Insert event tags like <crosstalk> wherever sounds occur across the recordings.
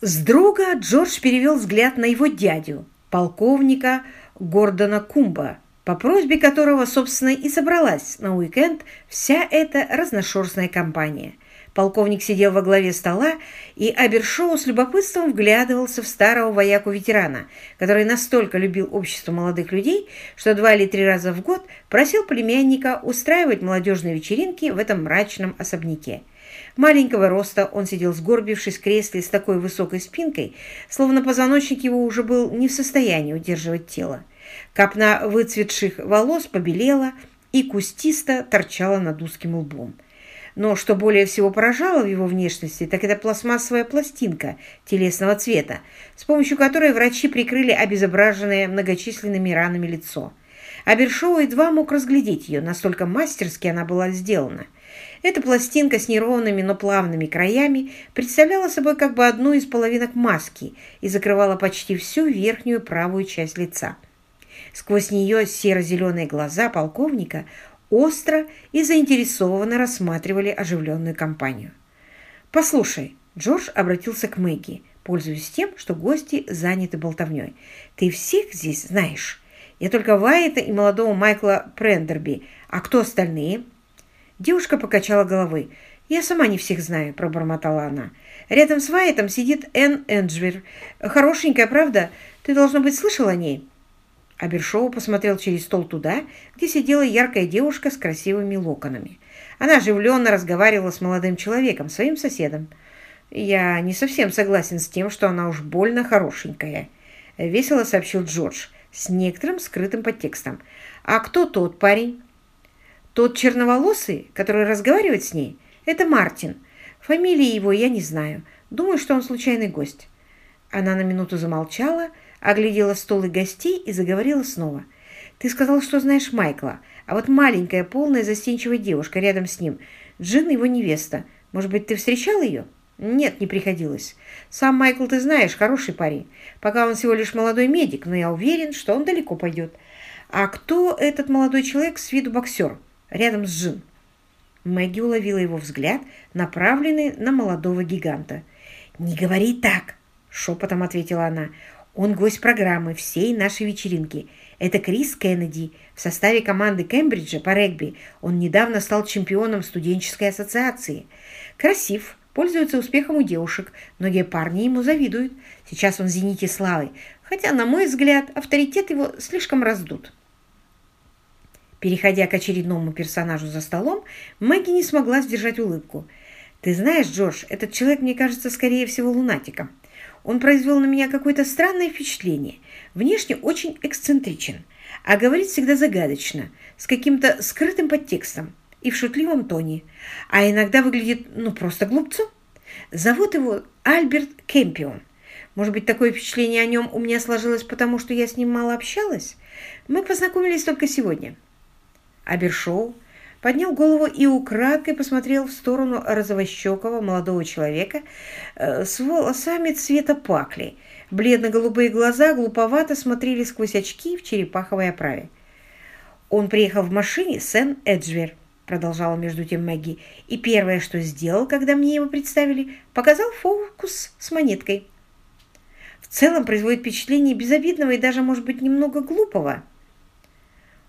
С друга Джордж перевел взгляд на его дядю, полковника Гордона Кумба, по просьбе которого, собственно, и собралась на уикенд вся эта разношерстная компания. Полковник сидел во главе стола, и Абершоу с любопытством вглядывался в старого вояку-ветерана, который настолько любил общество молодых людей, что два или три раза в год просил племянника устраивать молодежные вечеринки в этом мрачном особняке. Маленького роста он сидел сгорбившись в кресле с такой высокой спинкой, словно позвоночник его уже был не в состоянии удерживать тело. Копна выцветших волос побелела и кустисто торчала над узким лбом. Но что более всего поражало в его внешности, так это пластмассовая пластинка телесного цвета, с помощью которой врачи прикрыли обезображенное многочисленными ранами лицо. А Бершоу едва мог разглядеть ее, настолько мастерски она была сделана – эта пластинка с неровными, но плавными краями представляла собой как бы одну из половинок маски и закрывала почти всю верхнюю правую часть лица. Сквозь нее серо-зеленые глаза полковника остро и заинтересованно рассматривали оживленную компанию. «Послушай», — Джордж обратился к Мэгги, пользуясь тем, что гости заняты болтовней. «Ты всех здесь знаешь? Я только Вайета и молодого Майкла Прендерби. А кто остальные?» Девушка покачала головой. «Я сама не всех знаю», – пробормотала она. «Рядом с Вайтом сидит Энн Энджвер. Хорошенькая, правда? Ты, должно быть, слышал о ней?» Абершоу посмотрел через стол туда, где сидела яркая девушка с красивыми локонами. Она оживленно разговаривала с молодым человеком, своим соседом. «Я не совсем согласен с тем, что она уж больно хорошенькая», — весело сообщил Джордж с некоторым скрытым подтекстом. «А кто тот парень?» Тот черноволосый, который разговаривает с ней, это Мартин. Фамилии его я не знаю. Думаю, что он случайный гость». Она на минуту замолчала, оглядела стол и гостей и заговорила снова. «Ты сказал, что знаешь Майкла, а вот маленькая, полная, застенчивая девушка рядом с ним. Джин его невеста. Может быть, ты встречал ее?» «Нет, не приходилось. Сам Майкл, ты знаешь, хороший парень. Пока он всего лишь молодой медик, но я уверен, что он далеко пойдет. А кто этот молодой человек с виду боксер?» Рядом с Джин. Мэгги уловила его взгляд, направленный на молодого гиганта. «Не говори так!» – шепотом ответила она. «Он гость программы всей нашей вечеринки. Это Крис Кеннеди в составе команды Кембриджа по регби. Он недавно стал чемпионом студенческой ассоциации. Красив, пользуется успехом у девушек. Многие парни ему завидуют. Сейчас он в зените славы. Хотя, на мой взгляд, авторитет его слишком раздут». Переходя к очередному персонажу за столом, Мэгги не смогла сдержать улыбку. «Ты знаешь, Джордж, этот человек, мне кажется, скорее всего, лунатиком. Он произвел на меня какое-то странное впечатление. Внешне очень эксцентричен, а говорит всегда загадочно, с каким-то скрытым подтекстом и в шутливом тоне, а иногда выглядит, ну, просто глупцом. Зовут его Альберт Кемпион. Может быть, такое впечатление о нем у меня сложилось, потому что я с ним мало общалась? Мы познакомились только сегодня». Абершоу поднял голову и украдкой посмотрел в сторону розовощекого молодого человека э, с волосами цвета пакли. Бледно-голубые глаза глуповато смотрели сквозь очки в черепаховой оправе. «Он приехал в машине Сен Эджвер», — продолжала между тем Мэгги, «и первое, что сделал, когда мне его представили, показал фокус с монеткой. В целом производит впечатление безобидного и даже, может быть, немного глупого».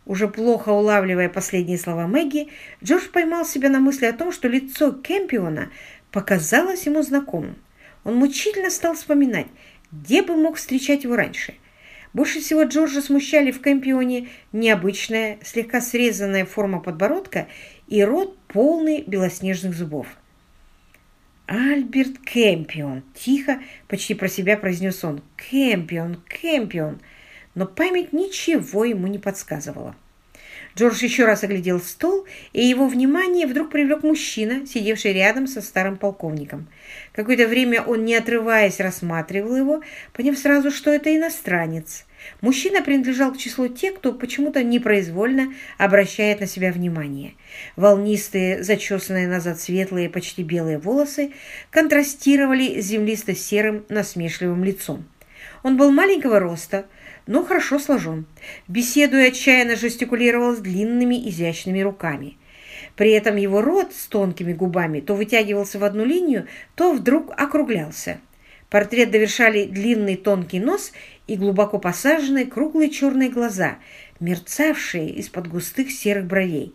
Уже плохо улавливая последние слова Мэгги, Джордж поймал себя на мысли о том, что лицо Кемпиона показалось ему знакомым. Он мучительно стал вспоминать, где бы мог встречать его раньше. Больше всего Джорджа смущали в Кемпионе необычная, слегка срезанная форма подбородка и рот полный белоснежных зубов. «Альберт Кемпион!» – тихо, почти про себя произнес он. «Кемпион! Кемпион!» Но память ничего ему не подсказывала. Джордж еще раз оглядел стол, и его внимание вдруг привлек мужчина, сидевший рядом со старым полковником. Какое-то время он, не отрываясь, рассматривал его, поняв сразу, что это иностранец. Мужчина принадлежал к числу тех, кто почему-то непроизвольно обращает на себя внимание. Волнистые, зачесанные назад светлые, почти белые волосы контрастировали с землисто-серым насмешливым лицом. Он был маленького роста, но хорошо сложен. Беседуя, отчаянно жестикулировал с длинными изящными руками. При этом его рот с тонкими губами то вытягивался в одну линию, то вдруг округлялся. Портрет довершали длинный тонкий нос и глубоко посаженные круглые черные глаза, мерцавшие из-под густых серых бровей.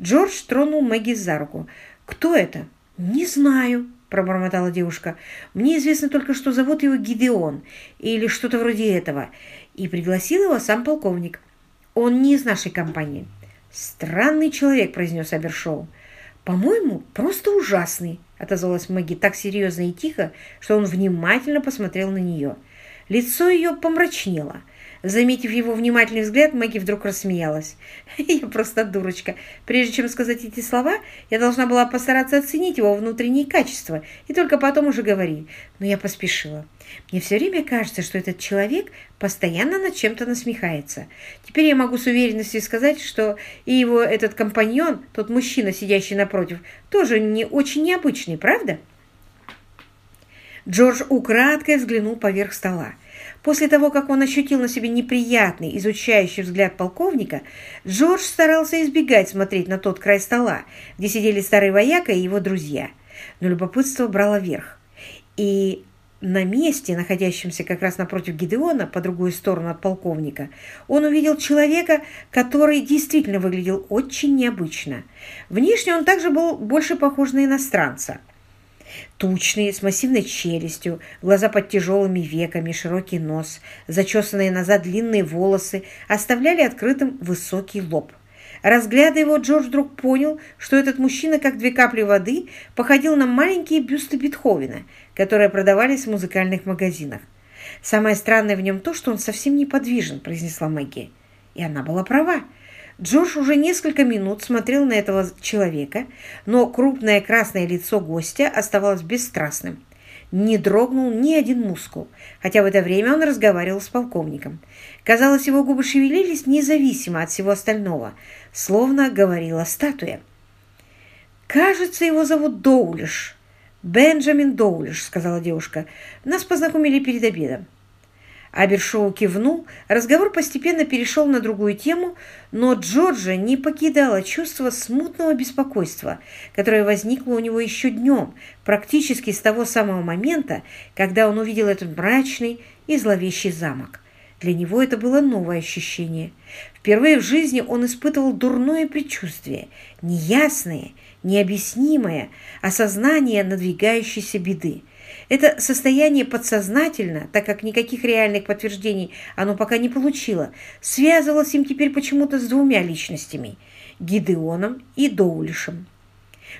Джордж тронул Мэгги за руку. «Кто это?» «Не знаю», — пробормотала девушка. «Мне известно только, что зовут его Гидеон или что-то вроде этого, и пригласил его сам полковник. Он не из нашей компании». «Странный человек», — произнес Абершоу. «По-моему, просто ужасный», — отозвалась Мэгги так серьезно и тихо, что он внимательно посмотрел на нее. Лицо ее помрачнело — Заметив его внимательный взгляд, Мэгги вдруг рассмеялась. <laughs> «Я просто дурочка. Прежде чем сказать эти слова, я должна была постараться оценить его внутренние качества и только потом уже говорить. Но я поспешила. Мне все время кажется, что этот человек постоянно над чем-то насмехается. Теперь я могу с уверенностью сказать, что и его этот компаньон, тот мужчина, сидящий напротив, тоже не очень необычный, правда?» Джордж украдкой взглянул поверх стола. После того, как он ощутил на себе неприятный, изучающий взгляд полковника, Джордж старался избегать смотреть на тот край стола, где сидели старый вояка и его друзья. Но любопытство брало верх. И на месте, находящемся как раз напротив Гидеона, по другую сторону от полковника, он увидел человека, который действительно выглядел очень необычно. Внешне он также был больше похож на иностранца – Тучный, с массивной челюстью, глаза под тяжелыми веками, широкий нос, зачесанные назад длинные волосы оставляли открытым высокий лоб. Разглядывая его, Джордж вдруг понял, что этот мужчина, как две капли воды, походил на маленькие бюсты Бетховена, которые продавались в музыкальных магазинах. «Самое странное в нем то, что он совсем неподвижен», – произнесла Мэгги. И она была права. Джордж уже несколько минут смотрел на этого человека, но крупное красное лицо гостя оставалось бесстрастным. Не дрогнул ни один мускул, хотя в это время он разговаривал с полковником. Казалось, его губы шевелились независимо от всего остального, словно говорила статуя. «Кажется, его зовут Доулиш». «Бенджамин Доулиш», — сказала девушка. «Нас познакомили перед обедом». Абершоу кивнул, разговор постепенно перешел на другую тему, но Джорджа не покидало чувство смутного беспокойства, которое возникло у него еще днем, практически с того самого момента, когда он увидел этот мрачный и зловещий замок. Для него это было новое ощущение. Впервые в жизни он испытывал дурное предчувствие, неясное, необъяснимое осознание надвигающейся беды. Это состояние подсознательно, так как никаких реальных подтверждений оно пока не получило, связывалось им теперь почему-то с двумя личностями – Гидеоном и Доулишем.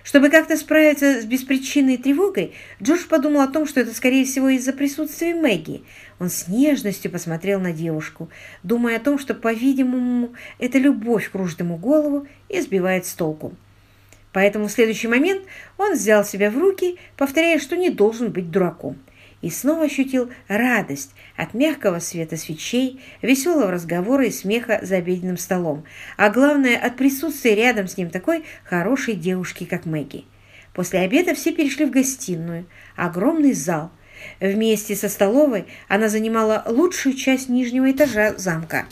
Чтобы как-то справиться с беспричинной тревогой, Джордж подумал о том, что это, скорее всего, из-за присутствия Мэгги. Он с нежностью посмотрел на девушку, думая о том, что, по-видимому, эта любовь кружит ему голову и сбивает с толку. Поэтому в следующий момент он взял себя в руки, повторяя, что не должен быть дураком. И снова ощутил радость от мягкого света свечей, веселого разговора и смеха за обеденным столом, а главное, от присутствия рядом с ним такой хорошей девушки, как Мэгги. После обеда все перешли в гостиную, огромный зал. Вместе со столовой она занимала лучшую часть нижнего этажа замка.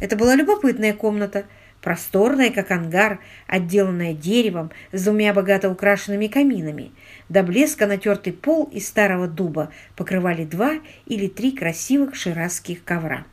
Это была любопытная комната – просторная, как ангар, отделанная деревом с двумя богато украшенными каминами. До блеска натертый пол из старого дуба покрывали два или три красивых ширазских ковра.